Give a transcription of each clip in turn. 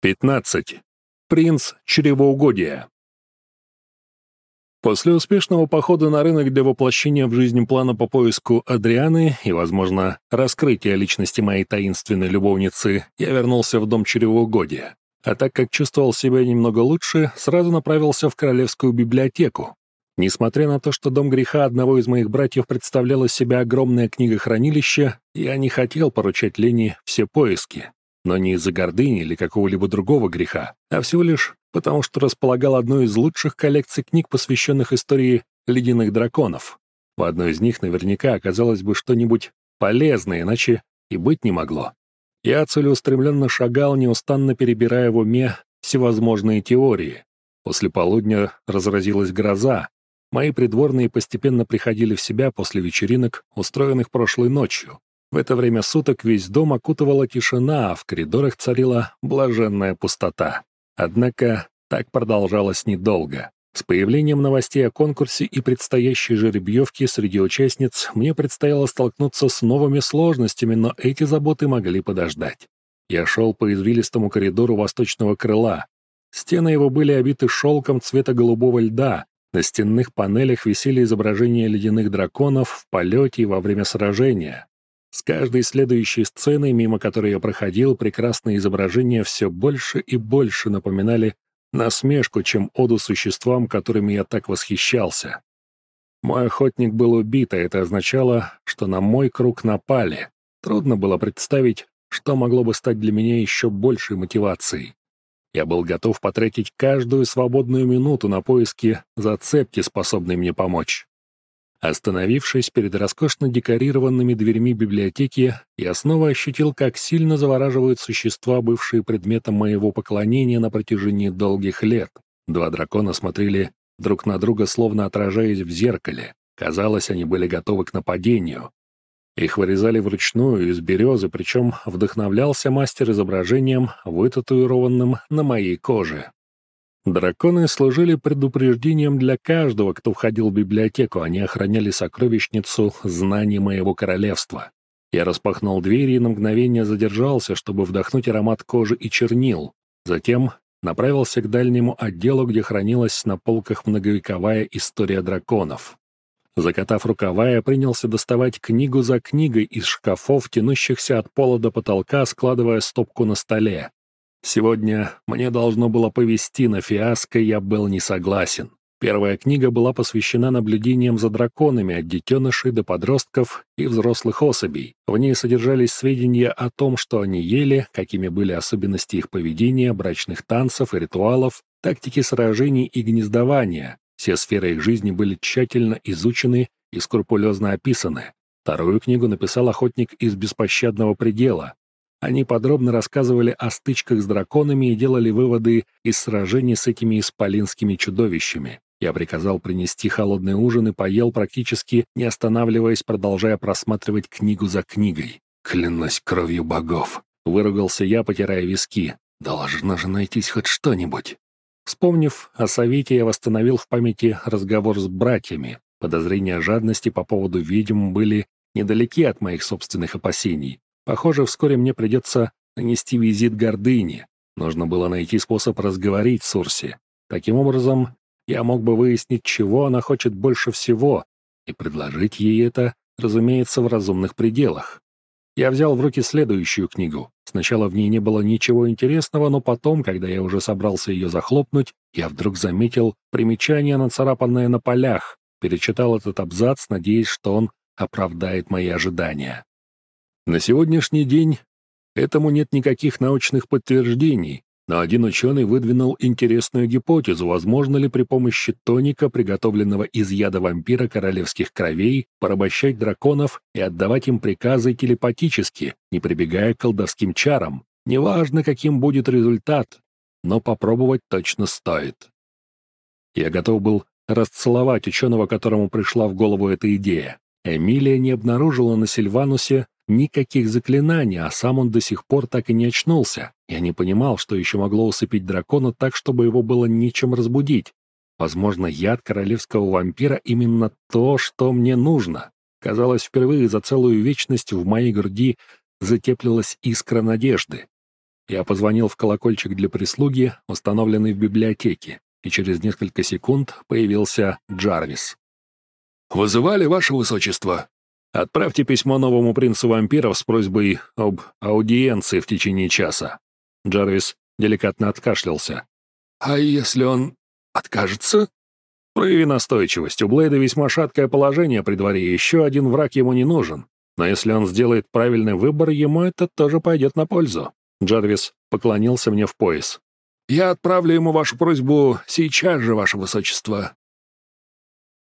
15. Принц чревоугодия. После успешного похода на рынок для воплощения в жизнь плана по поиску Адрианы и, возможно, раскрытия личности моей таинственной любовницы, я вернулся в дом чревоугодия. А так как чувствовал себя немного лучше, сразу направился в Королевскую библиотеку. Несмотря на то, что дом греха одного из моих братьев представлял из себя огромное книгохранилище, я не хотел поручать Лене все поиски но не из-за гордыни или какого-либо другого греха, а всего лишь потому, что располагал одной из лучших коллекций книг, посвященных истории ледяных драконов. В одной из них наверняка оказалось бы что-нибудь полезное, иначе и быть не могло. Я целеустремленно шагал, неустанно перебирая в уме всевозможные теории. После полудня разразилась гроза. Мои придворные постепенно приходили в себя после вечеринок, устроенных прошлой ночью. В это время суток весь дом окутывала тишина, а в коридорах царила блаженная пустота. Однако так продолжалось недолго. С появлением новостей о конкурсе и предстоящей жеребьевке среди участниц мне предстояло столкнуться с новыми сложностями, но эти заботы могли подождать. Я шел по извилистому коридору восточного крыла. Стены его были обиты шелком цвета голубого льда, на стенных панелях висели изображения ледяных драконов в полете и во время сражения. С каждой следующей сценой, мимо которой я проходил, прекрасные изображения все больше и больше напоминали насмешку, чем оду существам, которыми я так восхищался. Мой охотник был убит, а это означало, что на мой круг напали. Трудно было представить, что могло бы стать для меня еще большей мотивацией. Я был готов потратить каждую свободную минуту на поиски зацепки, способной мне помочь. Остановившись перед роскошно декорированными дверьми библиотеки, я снова ощутил, как сильно завораживают существа, бывшие предметом моего поклонения на протяжении долгих лет. Два дракона смотрели друг на друга, словно отражаясь в зеркале. Казалось, они были готовы к нападению. Их вырезали вручную из березы, причем вдохновлялся мастер изображением, вытатуированным на моей коже. Драконы служили предупреждением для каждого, кто входил в библиотеку. Они охраняли сокровищницу знаний моего королевства. Я распахнул двери и на мгновение задержался, чтобы вдохнуть аромат кожи и чернил. Затем направился к дальнему отделу, где хранилась на полках многовековая история драконов. Закатав рукава, я принялся доставать книгу за книгой из шкафов, тянущихся от пола до потолка, складывая стопку на столе. Сегодня мне должно было повести на фиаско, я был не согласен. Первая книга была посвящена наблюдениям за драконами от детенышей до подростков и взрослых особей. В ней содержались сведения о том, что они ели, какими были особенности их поведения, брачных танцев и ритуалов, тактики сражений и гнездования. Все сферы их жизни были тщательно изучены и скрупулезно описаны. Вторую книгу написал охотник из беспощадного предела, они подробно рассказывали о стычках с драконами и делали выводы из сражений с этими исполинскими чудовищами. Я приказал принести холодный ужин и поел практически, не останавливаясь, продолжая просматривать книгу за книгой. «Клянусь кровью богов!» — выругался я, потирая виски. «Должно же найтись хоть что-нибудь!» Вспомнив о совете, я восстановил в памяти разговор с братьями. Подозрения жадности по поводу ведьм были недалеки от моих собственных опасений. Похоже, вскоре мне придется нанести визит гордыне. Нужно было найти способ разговорить с Урси. Таким образом, я мог бы выяснить, чего она хочет больше всего, и предложить ей это, разумеется, в разумных пределах. Я взял в руки следующую книгу. Сначала в ней не было ничего интересного, но потом, когда я уже собрался ее захлопнуть, я вдруг заметил примечание, нацарапанное на полях, перечитал этот абзац, надеясь, что он оправдает мои ожидания. На сегодняшний день этому нет никаких научных подтверждений, но один ученый выдвинул интересную гипотезу, возможно ли при помощи тоника, приготовленного из яда вампира королевских кровей, порабощать драконов и отдавать им приказы телепатически, не прибегая к колдовским чарам. Неважно, каким будет результат, но попробовать точно стоит. Я готов был расцеловать ученого, которому пришла в голову эта идея. Эмилия не обнаружила на Сильванусе Никаких заклинаний, а сам он до сих пор так и не очнулся. Я не понимал, что еще могло усыпить дракона так, чтобы его было нечем разбудить. Возможно, яд королевского вампира именно то, что мне нужно. Казалось, впервые за целую вечность в моей груди затеплилась искра надежды. Я позвонил в колокольчик для прислуги, установленный в библиотеке, и через несколько секунд появился Джарвис. «Вызывали, ваше высочество?» «Отправьте письмо новому принцу вампиров с просьбой об аудиенции в течение часа». Джарвис деликатно откашлялся. «А если он откажется?» «Прояви настойчивость. У Блейда весьма шаткое положение при дворе, еще один враг ему не нужен. Но если он сделает правильный выбор, ему это тоже пойдет на пользу». Джарвис поклонился мне в пояс. «Я отправлю ему вашу просьбу сейчас же, ваше высочество».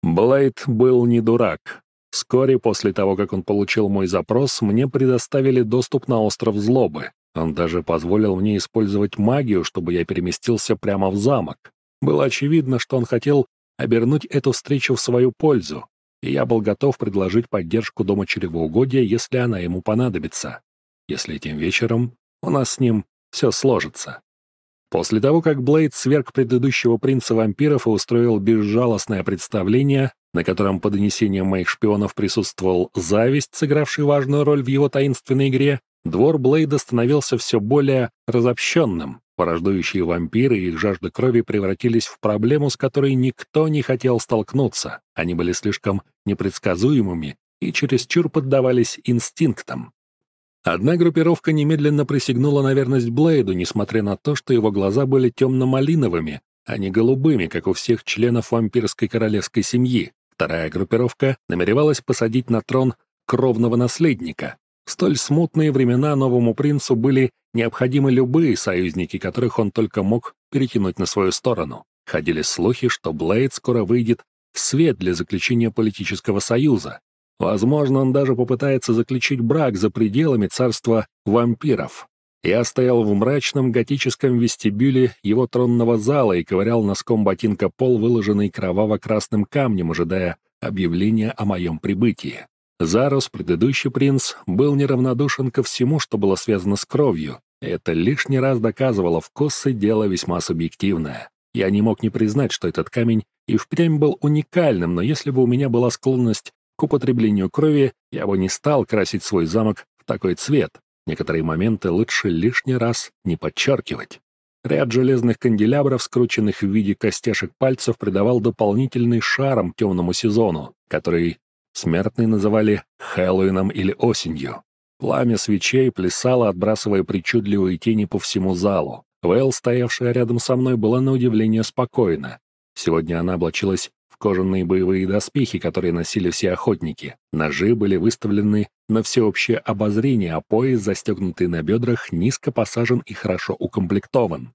Блейд был не дурак. Вскоре после того, как он получил мой запрос, мне предоставили доступ на остров Злобы. Он даже позволил мне использовать магию, чтобы я переместился прямо в замок. Было очевидно, что он хотел обернуть эту встречу в свою пользу, и я был готов предложить поддержку Дома Чревоугодия, если она ему понадобится. Если этим вечером у нас с ним все сложится. После того, как Блейд сверг предыдущего принца вампиров и устроил безжалостное представление, на котором по донесениям моих шпионов присутствовал зависть, сыгравший важную роль в его таинственной игре, двор Блейда становился все более разобщенным. Порождающие вампиры и их жажда крови превратились в проблему, с которой никто не хотел столкнуться. Они были слишком непредсказуемыми и чересчур поддавались инстинктам. Одна группировка немедленно присягнула на верность Блейду, несмотря на то, что его глаза были темно-малиновыми, а не голубыми, как у всех членов вампирской королевской семьи. Вторая группировка намеревалась посадить на трон кровного наследника. В столь смутные времена новому принцу были необходимы любые союзники, которых он только мог перетянуть на свою сторону. Ходили слухи, что Блейд скоро выйдет в свет для заключения политического союза. Возможно, он даже попытается заключить брак за пределами царства вампиров. Я стоял в мрачном готическом вестибюле его тронного зала и ковырял носком ботинка пол, выложенный кроваво-красным камнем, ожидая объявления о моем прибытии. Зарос, предыдущий принц, был неравнодушен ко всему, что было связано с кровью. Это лишний раз доказывало, в Коссе дело весьма субъективное. Я не мог не признать, что этот камень и впрямь был уникальным, но если бы у меня была склонность к употреблению крови, я бы не стал красить свой замок в такой цвет. Некоторые моменты лучше лишний раз не подчеркивать. Ряд железных канделябров, скрученных в виде костяшек пальцев, придавал дополнительный шарм темному сезону, который Смертные называли Хэллоуином или осенью. Пламя свечей плясало, отбрасывая причудливые тени по всему залу. Вэл, стоявшая рядом со мной, была на удивление спокойна. Сегодня она облачилась кожаные боевые доспехи, которые носили все охотники. Ножи были выставлены на всеобщее обозрение, а пояс, застегнутый на бедрах, низко посажен и хорошо укомплектован.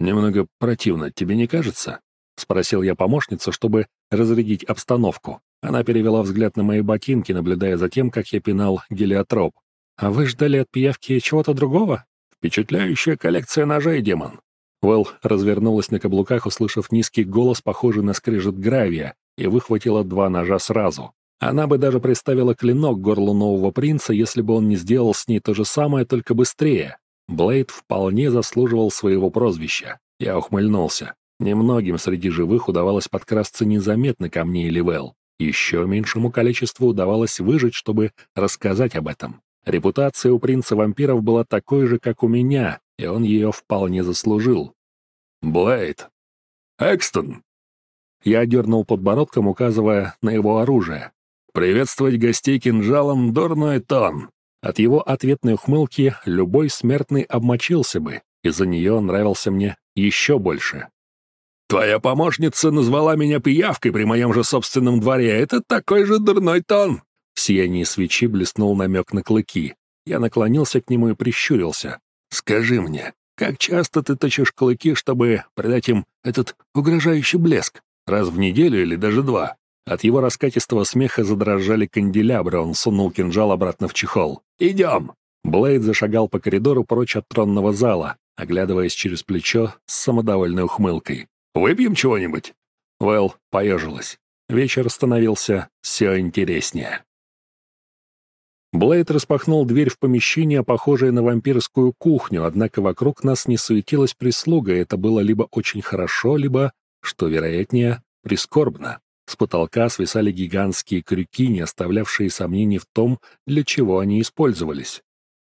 «Немного противно, тебе не кажется?» — спросил я помощницу, чтобы разрядить обстановку. Она перевела взгляд на мои ботинки, наблюдая за тем, как я пинал гелиотроп. «А вы ждали от пиявки чего-то другого? Впечатляющая коллекция ножей, демон!» Уэлл развернулась на каблуках, услышав низкий голос, похожий на скрежет гравия, и выхватила два ножа сразу. Она бы даже приставила клинок к горлу нового принца, если бы он не сделал с ней то же самое, только быстрее. Блейд вполне заслуживал своего прозвища. Я ухмыльнулся. Немногим среди живых удавалось подкрасться незаметно ко мне или Вэл. Еще меньшему количеству удавалось выжить, чтобы рассказать об этом. Репутация у принца вампиров была такой же, как у меня, и он ее вполне заслужил. «Блейд! Экстон!» Я дернул подбородком, указывая на его оружие. «Приветствовать гостей кинжалом — дурной тон!» От его ответной ухмылки любой смертный обмочился бы, из-за нее он нравился мне еще больше. Твоя помощница назвала меня пиявкой при моем же собственном дворе. Это такой же дурной тон!» В сиянии свечи блеснул намек на клыки. Я наклонился к нему и прищурился. «Скажи мне, как часто ты точишь клыки, чтобы придать им этот угрожающий блеск? Раз в неделю или даже два?» От его раскатистого смеха задрожали канделябры, он сунул кинжал обратно в чехол. «Идем!» Блейд зашагал по коридору прочь от тронного зала, оглядываясь через плечо с самодовольной ухмылкой. Выпьем чего-нибудь?» Вэл поежилась. Вечер становился все интереснее. Блейд распахнул дверь в помещение, похожее на вампирскую кухню, однако вокруг нас не суетилась прислуга, и это было либо очень хорошо, либо, что вероятнее, прискорбно. С потолка свисали гигантские крюки, не оставлявшие сомнений в том, для чего они использовались.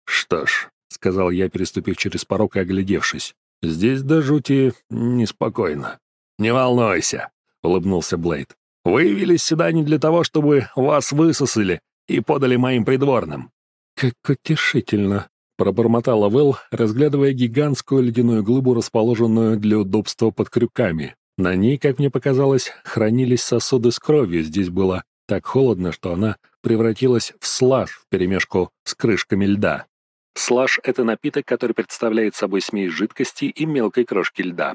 Что ж, — сказал я, переступив через порог и оглядевшись. «Здесь до жути неспокойно». «Не волнуйся», — улыбнулся Блейд. «Вы явились сюда не для того, чтобы вас высосали и подали моим придворным». «Как утешительно», — пробормотала Вэл, разглядывая гигантскую ледяную глыбу, расположенную для удобства под крюками. На ней, как мне показалось, хранились сосуды с кровью. Здесь было так холодно, что она превратилась в слаж вперемешку с крышками льда. Слаж — это напиток, который представляет собой смесь жидкости и мелкой крошки льда.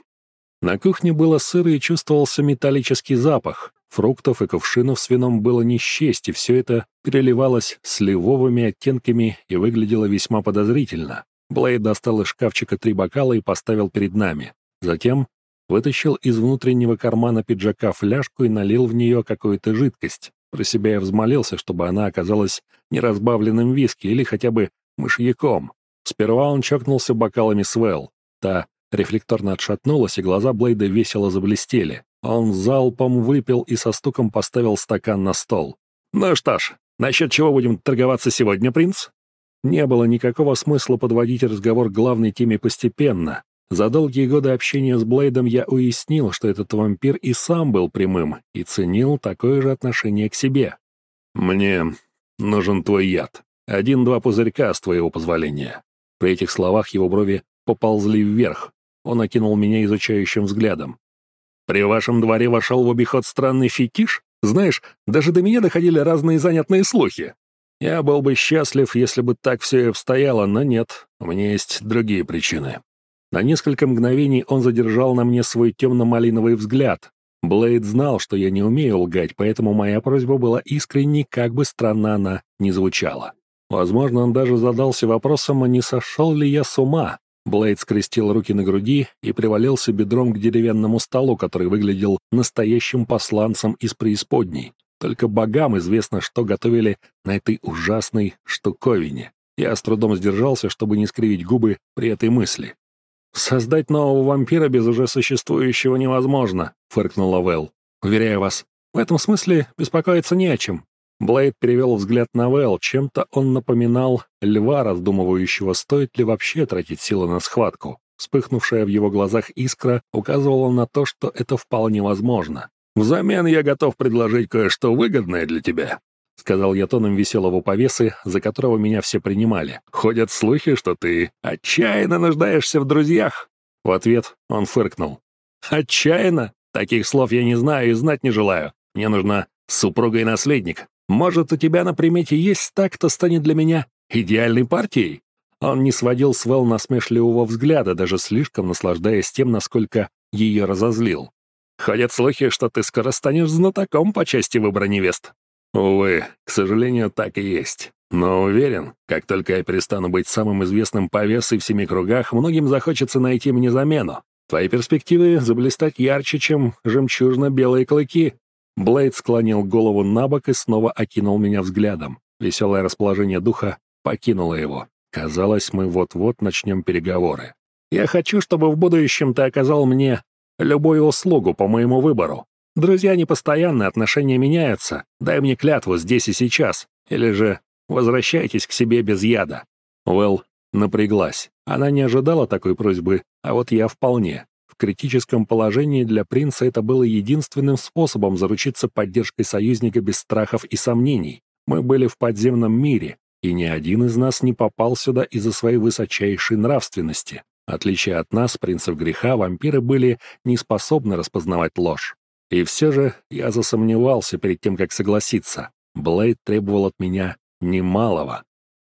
На кухне было сыро и чувствовался металлический запах. Фруктов и кувшинов с вином было не счесть, и все это переливалось сливовыми оттенками и выглядело весьма подозрительно. Блейд достал из шкафчика три бокала и поставил перед нами. Затем вытащил из внутреннего кармана пиджака фляжку и налил в нее какую-то жидкость. Про себя я взмолился, чтобы она оказалась неразбавленным виски или хотя бы мышьяком. Сперва он чокнулся бокалами с Вэл. Та рефлекторно отшатнулась, и глаза Блейда весело заблестели. Он залпом выпил и со стуком поставил стакан на стол. «Ну что ж, насчет чего будем торговаться сегодня, принц?» Не было никакого смысла подводить разговор к главной теме постепенно. За долгие годы общения с Блейдом я уяснил, что этот вампир и сам был прямым и ценил такое же отношение к себе. «Мне нужен твой яд. Один-два пузырька, с твоего позволения». При этих словах его брови поползли вверх. Он окинул меня изучающим взглядом. «При вашем дворе вошел в обиход странный фетиш? Знаешь, даже до меня доходили разные занятные слухи. Я был бы счастлив, если бы так все и обстояло, но нет, у меня есть другие причины». На несколько мгновений он задержал на мне свой темно-малиновый взгляд. Блейд знал, что я не умею лгать, поэтому моя просьба была искренней, как бы странно она ни звучала. Возможно, он даже задался вопросом, а не сошел ли я с ума. Блейд скрестил руки на груди и привалился бедром к деревянному столу, который выглядел настоящим посланцем из преисподней. Только богам известно, что готовили на этой ужасной штуковине. Я с трудом сдержался, чтобы не скривить губы при этой мысли. «Создать нового вампира без уже существующего невозможно», — фыркнула Вэл. «Уверяю вас, в этом смысле беспокоиться не о чем. Блейд перевел взгляд на Вэл. Чем-то он напоминал льва, раздумывающего, стоит ли вообще тратить силы на схватку. Вспыхнувшая в его глазах искра указывала на то, что это вполне возможно. «Взамен я готов предложить кое-что выгодное для тебя», — сказал я тоном веселого повесы, за которого меня все принимали. «Ходят слухи, что ты отчаянно нуждаешься в друзьях». В ответ он фыркнул. «Отчаянно? Таких слов я не знаю и знать не желаю. Мне нужна супруга и наследник. Может, у тебя на примете есть так, кто станет для меня идеальной партией?» Он не сводил с Вэл насмешливого взгляда, даже слишком наслаждаясь тем, насколько ее разозлил. «Ходят слухи, что ты скоро станешь знатоком по части выбора невест». «Увы, к сожалению, так и есть. Но уверен, как только я перестану быть самым известным повесой в семи кругах, многим захочется найти мне замену. Твои перспективы заблистать ярче, чем жемчужно-белые клыки». Блейд склонил голову на бок и снова окинул меня взглядом. Веселое расположение духа покинуло его. Казалось, мы вот-вот начнем переговоры. «Я хочу, чтобы в будущем ты оказал мне любую услугу по моему выбору. Друзья непостоянные, отношения меняются. Дай мне клятву здесь и сейчас. Или же возвращайтесь к себе без яда». Уэлл напряглась. Она не ожидала такой просьбы, а вот я вполне критическом положении для принца это было единственным способом заручиться поддержкой союзника без страхов и сомнений. Мы были в подземном мире, и ни один из нас не попал сюда из-за своей высочайшей нравственности. В отличие от нас, принцев греха, вампиры были не способны распознавать ложь. И все же я засомневался перед тем, как согласиться. Блейд требовал от меня немалого.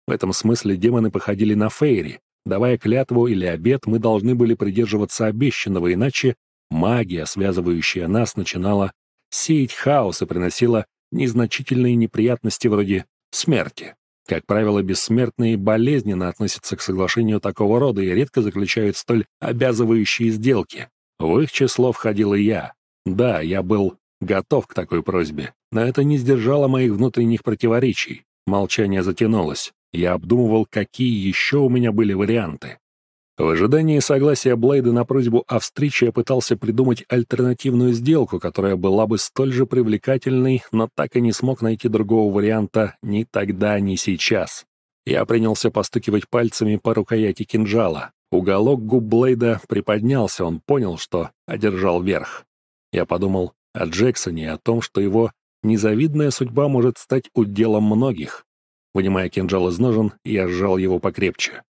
В этом смысле демоны походили на фейри, Давая клятву или обет, мы должны были придерживаться обещанного, иначе магия, связывающая нас, начинала сеять хаос и приносила незначительные неприятности вроде смерти. Как правило, бессмертные болезненно относятся к соглашению такого рода и редко заключают столь обязывающие сделки. В их число входил и я. Да, я был готов к такой просьбе, но это не сдержало моих внутренних противоречий. Молчание затянулось. Я обдумывал, какие еще у меня были варианты. В ожидании согласия Блейда на просьбу о встрече я пытался придумать альтернативную сделку, которая была бы столь же привлекательной, но так и не смог найти другого варианта ни тогда, ни сейчас. Я принялся постукивать пальцами по рукояти кинжала. Уголок губ Блейда приподнялся, он понял, что одержал верх. Я подумал о Джексоне и о том, что его незавидная судьба может стать уделом многих. Вынимая кинжал из ножен, я сжал его покрепче.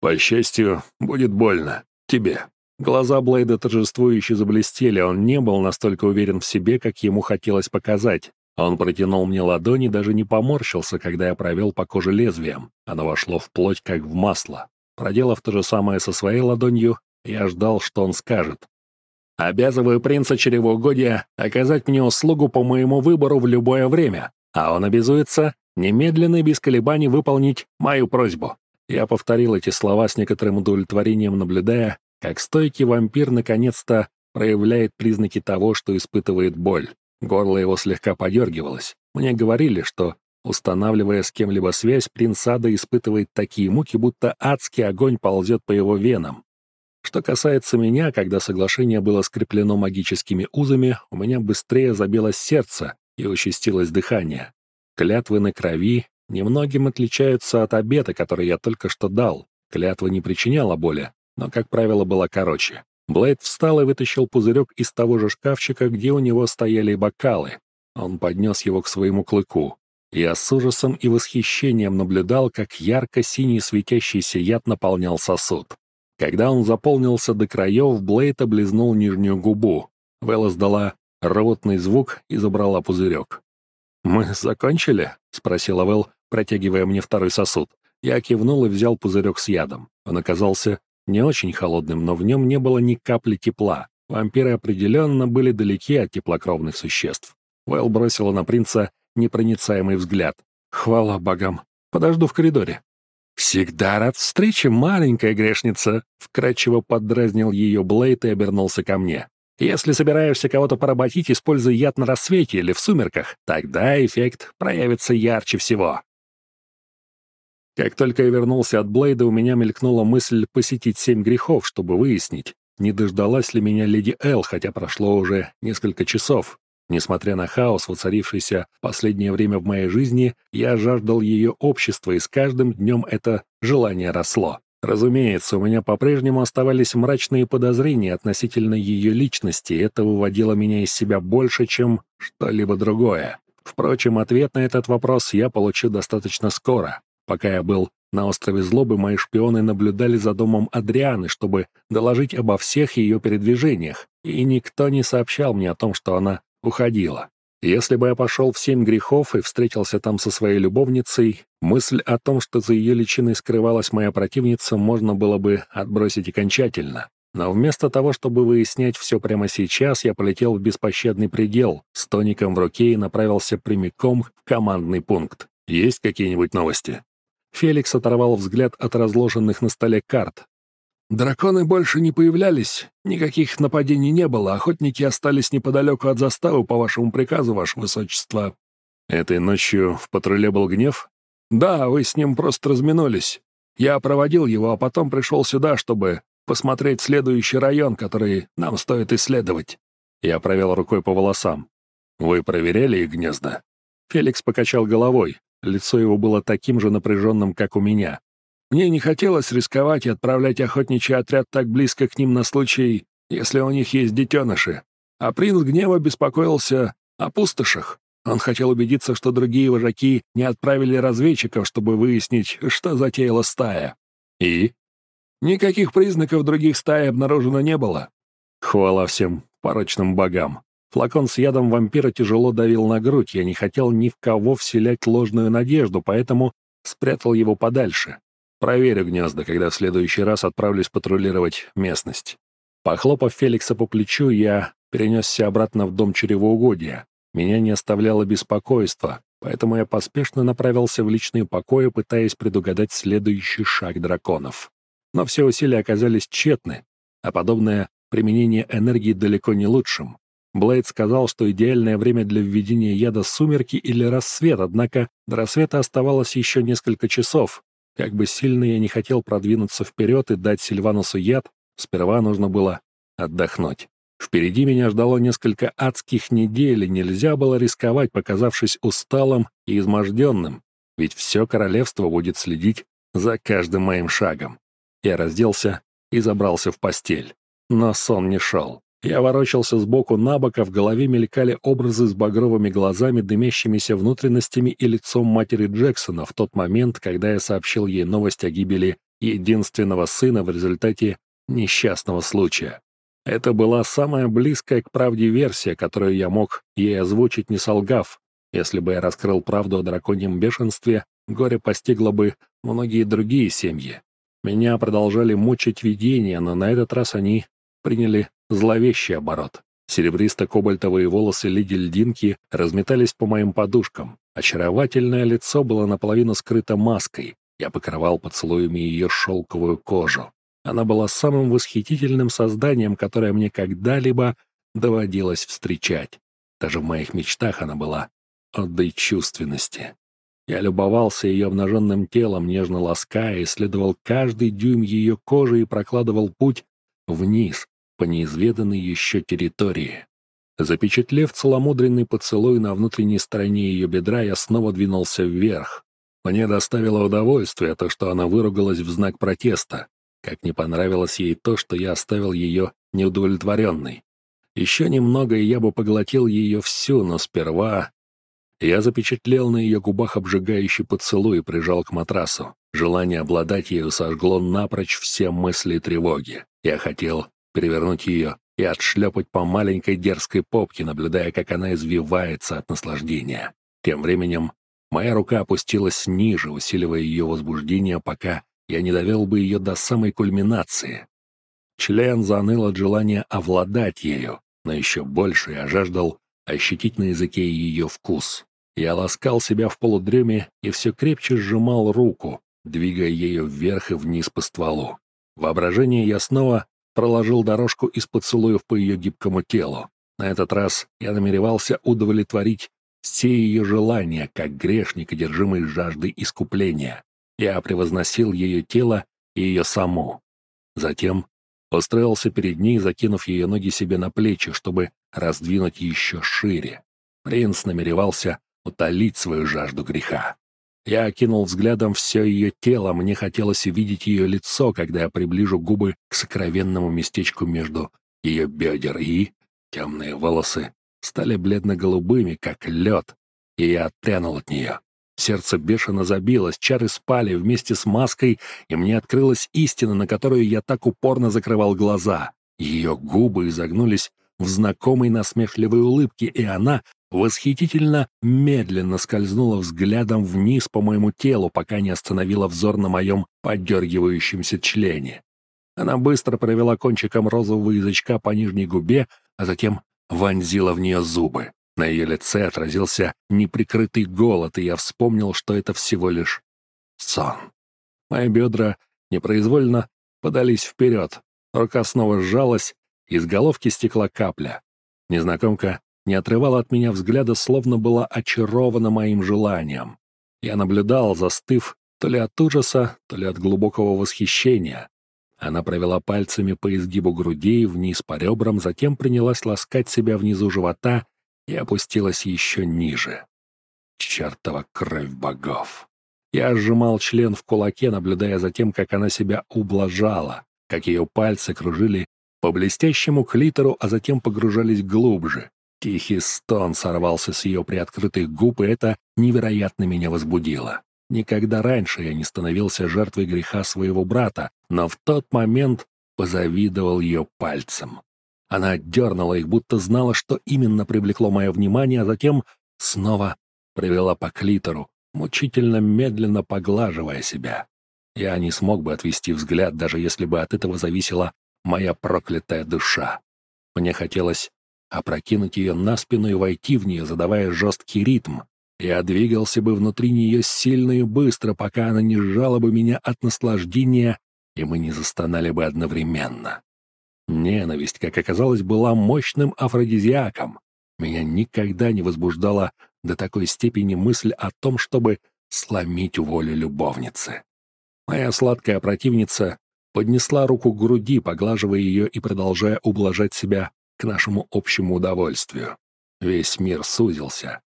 «По счастью, будет больно. Тебе». Глаза Блейда торжествующе заблестели, он не был настолько уверен в себе, как ему хотелось показать. Он протянул мне ладони, даже не поморщился, когда я провел по коже лезвием. Оно вошло в плоть, как в масло. Проделав то же самое со своей ладонью, я ждал, что он скажет. «Обязываю принца чревоугодия оказать мне услугу по моему выбору в любое время, а он обязуется немедленно и без колебаний выполнить мою просьбу». Я повторил эти слова с некоторым удовлетворением, наблюдая, как стойкий вампир наконец-то проявляет признаки того, что испытывает боль. Горло его слегка подергивалось. Мне говорили, что, устанавливая с кем-либо связь, принц Ада испытывает такие муки, будто адский огонь ползет по его венам. Что касается меня, когда соглашение было скреплено магическими узами, у меня быстрее забилось сердце и участилось дыхание. Клятвы на крови немногим отличаются от обета, который я только что дал. Клятва не причиняла боли, но, как правило, была короче. Блейд встал и вытащил пузырек из того же шкафчика, где у него стояли бокалы. Он поднес его к своему клыку. Я с ужасом и восхищением наблюдал, как ярко-синий светящийся яд наполнял сосуд. Когда он заполнился до краев, Блейд облизнул нижнюю губу. Вэлла сдала рвотный звук и забрала пузырек. «Мы закончили?» — спросила Вэл, протягивая мне второй сосуд. Я кивнул и взял пузырек с ядом. Он оказался не очень холодным, но в нем не было ни капли тепла. Вампиры определенно были далеки от теплокровных существ. Вэл бросила на принца непроницаемый взгляд. «Хвала богам! Подожду в коридоре». «Всегда рад встрече, маленькая грешница!» Вкрадчиво поддразнил ее Блейд и обернулся ко мне. «Если собираешься кого-то поработить, используй яд на рассвете или в сумерках. Тогда эффект проявится ярче всего». Как только я вернулся от Блейда, у меня мелькнула мысль посетить семь грехов, чтобы выяснить, не дождалась ли меня леди Эл, хотя прошло уже несколько часов. Несмотря на хаос, воцарившийся последнее время в моей жизни, я жаждал ее общества, и с каждым днем это желание росло. Разумеется, у меня по-прежнему оставались мрачные подозрения относительно ее личности, и это выводило меня из себя больше, чем что-либо другое. Впрочем, ответ на этот вопрос я получу достаточно скоро. Пока я был на острове Злобы, мои шпионы наблюдали за домом Адрианы, чтобы доложить обо всех ее передвижениях, и никто не сообщал мне о том, что она уходила. Если бы я пошел в семь грехов и встретился там со своей любовницей, мысль о том, что за ее личиной скрывалась моя противница, можно было бы отбросить окончательно. Но вместо того, чтобы выяснять все прямо сейчас, я полетел в беспощадный предел, с тоником в руке и направился прямиком в командный пункт. «Есть какие-нибудь новости?» Феликс оторвал взгляд от разложенных на столе карт. «Драконы больше не появлялись, никаких нападений не было, охотники остались неподалеку от заставы по вашему приказу, ваше высочество». «Этой ночью в патруле был гнев?» «Да, вы с ним просто разминулись. Я проводил его, а потом пришел сюда, чтобы посмотреть следующий район, который нам стоит исследовать». Я провел рукой по волосам. «Вы проверяли их гнезда?» Феликс покачал головой. Лицо его было таким же напряженным, как у меня. Мне не хотелось рисковать и отправлять охотничий отряд так близко к ним на случай, если у них есть детеныши. А принц гнева беспокоился о пустошах. Он хотел убедиться, что другие вожаки не отправили разведчиков, чтобы выяснить, что затеяла стая. И? Никаких признаков других стай обнаружено не было. Хвала всем порочным богам. Флакон с ядом вампира тяжело давил на грудь, я не хотел ни в кого вселять ложную надежду, поэтому спрятал его подальше. Проверю гнезда, когда в следующий раз отправлюсь патрулировать местность. Похлопав Феликса по плечу, я перенесся обратно в дом чревоугодия. Меня не оставляло беспокойство, поэтому я поспешно направился в личные покои, пытаясь предугадать следующий шаг драконов. Но все усилия оказались тщетны, а подобное применение энергии далеко не лучшим. Блейд сказал, что идеальное время для введения яда — сумерки или рассвет, однако до рассвета оставалось еще несколько часов. Как бы сильно я не хотел продвинуться вперед и дать Сильванусу яд, сперва нужно было отдохнуть. Впереди меня ждало несколько адских недель, и нельзя было рисковать, показавшись усталым и изможденным. ведь все королевство будет следить за каждым моим шагом. Я разделся и забрался в постель. Но сон не шел. Я ворочался сбоку на бок, а в голове мелькали образы с багровыми глазами, дымящимися внутренностями и лицом матери Джексона в тот момент, когда я сообщил ей новость о гибели единственного сына в результате несчастного случая. Это была самая близкая к правде версия, которую я мог ей озвучить, не солгав. Если бы я раскрыл правду о драконьем бешенстве, горе постигло бы многие другие семьи. Меня продолжали мучить видения, но на этот раз они приняли зловещий оборот. Серебристо-кобальтовые волосы Лиди Льдинки разметались по моим подушкам. Очаровательное лицо было наполовину скрыто маской. Я покрывал поцелуями ее шелковую кожу. Она была самым восхитительным созданием, которое мне когда-либо доводилось встречать. Даже в моих мечтах она была отдай чувственности. Я любовался ее обнаженным телом, нежно лаская, исследовал каждый дюйм ее кожи и прокладывал путь вниз, по неизведанной еще территории. Запечатлев целомудренный поцелуй на внутренней стороне ее бедра, я снова двинулся вверх. Мне доставило удовольствие то, что она выругалась в знак протеста, как не понравилось ей то, что я оставил ее неудовлетворенной. Еще немного, и я бы поглотил ее всю, но сперва... Я запечатлел на ее губах обжигающий поцелуй и прижал к матрасу. Желание обладать ею сожгло напрочь все мысли и тревоги. Я хотел перевернуть ее и отшлепать по маленькой дерзкой попке, наблюдая, как она извивается от наслаждения. Тем временем моя рука опустилась ниже, усиливая ее возбуждение, пока я не довел бы ее до самой кульминации. Член заныл от желания овладать ею, но еще больше я жаждал ощутить на языке ее вкус. Я ласкал себя в полудреме и все крепче сжимал руку, двигая ее вверх и вниз по стволу. Воображение я снова проложил дорожку из поцелуев по ее гибкому телу. На этот раз я намеревался удовлетворить все ее желания, как грешник, одержимый жаждой искупления. Я превозносил ее тело и ее саму. Затем устроился перед ней, закинув ее ноги себе на плечи, чтобы раздвинуть еще шире. Принц намеревался утолить свою жажду греха. Я окинул взглядом все ее тело, мне хотелось увидеть ее лицо, когда я приближу губы к сокровенному местечку между ее бедер, и темные волосы стали бледно-голубыми, как лед, и я отпрянул от нее. Сердце бешено забилось, чары спали вместе с маской, и мне открылась истина, на которую я так упорно закрывал глаза. Ее губы изогнулись в знакомой насмешливой улыбке, и она восхитительно медленно скользнула взглядом вниз по моему телу, пока не остановила взор на моем подергивающемся члене. Она быстро провела кончиком розового язычка по нижней губе, а затем вонзила в нее зубы. На ее лице отразился неприкрытый голод, и я вспомнил, что это всего лишь сон. Мои бедра непроизвольно подались вперед. Рука снова сжалась, из головки стекла капля. Незнакомка не отрывала от меня взгляда, словно была очарована моим желанием. Я наблюдал, застыв то ли от ужаса, то ли от глубокого восхищения. Она провела пальцами по изгибу груди, вниз по ребрам, затем принялась ласкать себя внизу живота и опустилась еще ниже. Чертова кровь богов! Я сжимал член в кулаке, наблюдая за тем, как она себя ублажала, как ее пальцы кружили по блестящему клитору, а затем погружались глубже. Тихий стон сорвался с ее приоткрытых губ, и это невероятно меня возбудило. Никогда раньше я не становился жертвой греха своего брата, но в тот момент позавидовал ее пальцем. Она отдернула их, будто знала, что именно привлекло мое внимание, а затем снова привела по клитору, мучительно медленно поглаживая себя. Я не смог бы отвести взгляд, даже если бы от этого зависела моя проклятая душа. Мне хотелось опрокинуть ее на спину и войти в нее, задавая жесткий ритм. Я двигался бы внутри нее сильно и быстро, пока она не сжала бы меня от наслаждения, и мы не застонали бы одновременно. Ненависть, как оказалось, была мощным афродизиаком. Меня никогда не возбуждала до такой степени мысль о том, чтобы сломить волю любовницы. Моя сладкая противница поднесла руку к груди, поглаживая ее и продолжая ублажать себя к нашему общему удовольствию. Весь мир сузился.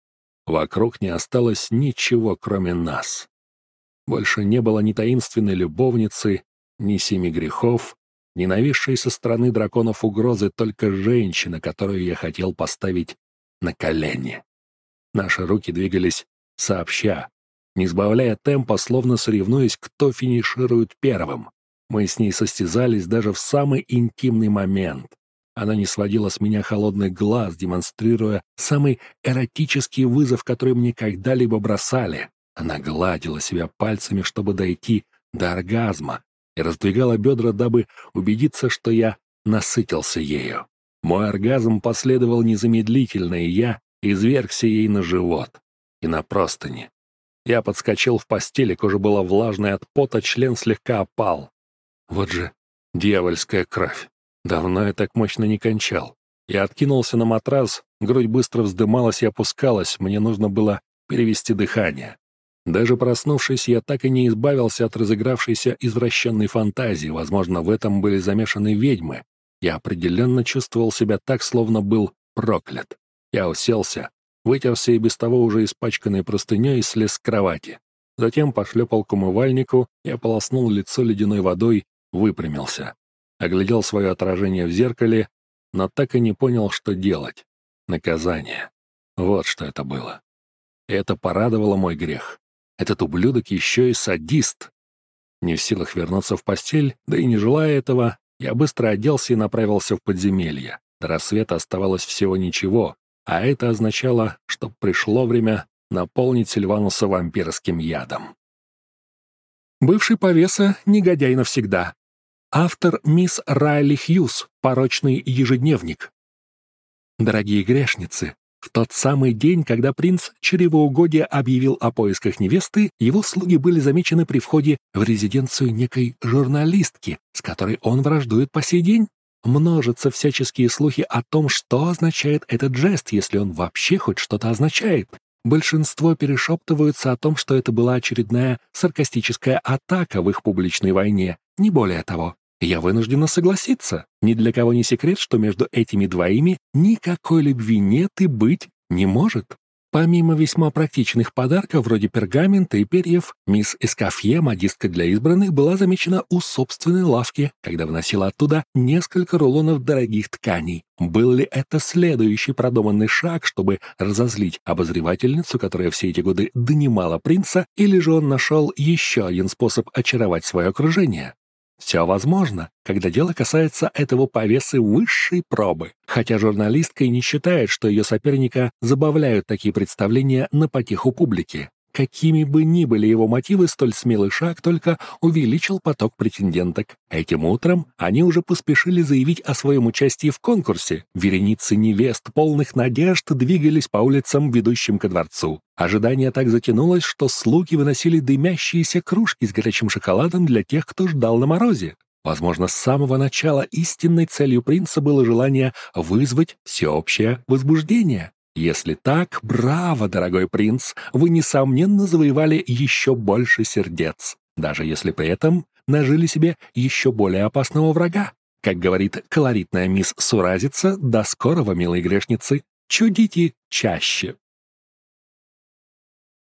Вокруг не осталось ничего, кроме нас. Больше не было ни таинственной любовницы, ни семи грехов, ни нависшей со стороны драконов угрозы, только женщина, которую я хотел поставить на колени. Наши руки двигались сообща, не сбавляя темпа, словно соревнуясь, кто финиширует первым. Мы с ней состязались даже в самый интимный момент. Она не сводила с меня холодный глаз, демонстрируя самый эротический вызов, который мне когда-либо бросали. Она гладила себя пальцами, чтобы дойти до оргазма, и раздвигала бедра, дабы убедиться, что я насытился ею. Мой оргазм последовал незамедлительно, и я извергся ей на живот и на простыни. Я подскочил в постели, кожа была влажной от пота, член слегка опал. Вот же дьявольская кровь. Давно я так мощно не кончал. Я откинулся на матрас, грудь быстро вздымалась и опускалась, мне нужно было перевести дыхание. Даже проснувшись, я так и не избавился от разыгравшейся извращенной фантазии, возможно, в этом были замешаны ведьмы. Я определенно чувствовал себя так, словно был проклят. Я уселся, вытерся и без того уже испачканной простыней и слез с кровати. Затем пошлепал к умывальнику и ополоснул лицо ледяной водой, выпрямился оглядел свое отражение в зеркале, но так и не понял, что делать. Наказание. Вот что это было. Это порадовало мой грех. Этот ублюдок еще и садист. Не в силах вернуться в постель, да и не желая этого, я быстро оделся и направился в подземелье. До рассвета оставалось всего ничего, а это означало, что пришло время наполнить Сильвануса вампирским ядом. Бывший повеса — негодяй навсегда. Автор мисс Райли Хьюз, порочный ежедневник. Дорогие грешницы, в тот самый день, когда принц чревоугодия объявил о поисках невесты, его слуги были замечены при входе в резиденцию некой журналистки, с которой он враждует по сей день. Множатся всяческие слухи о том, что означает этот жест, если он вообще хоть что-то означает. Большинство перешептываются о том, что это была очередная саркастическая атака в их публичной войне, не более того. Я вынуждена согласиться. Ни для кого не секрет, что между этими двоими никакой любви нет и быть не может. Помимо весьма практичных подарков вроде пергамента и перьев, мисс Эскафье, модистка для избранных, была замечена у собственной лавки, когда вносила оттуда несколько рулонов дорогих тканей. Был ли это следующий продуманный шаг, чтобы разозлить обозревательницу, которая все эти годы донимала принца, или же он нашел еще один способ очаровать свое окружение? Все возможно, когда дело касается этого повесы высшей пробы, хотя журналистка и не считает, что ее соперника забавляют такие представления на потеху публики. Какими бы ни были его мотивы, столь смелый шаг только увеличил поток претенденток. Этим утром они уже поспешили заявить о своем участии в конкурсе. Вереницы невест, полных надежд, двигались по улицам, ведущим ко дворцу. Ожидание так затянулось, что слуги выносили дымящиеся кружки с горячим шоколадом для тех, кто ждал на морозе. Возможно, с самого начала истинной целью принца было желание вызвать всеобщее возбуждение. Если так, браво, дорогой принц, вы, несомненно, завоевали еще больше сердец, даже если при этом нажили себе еще более опасного врага. Как говорит колоритная мисс Суразица, до скорого, милые грешницы, чудите чаще.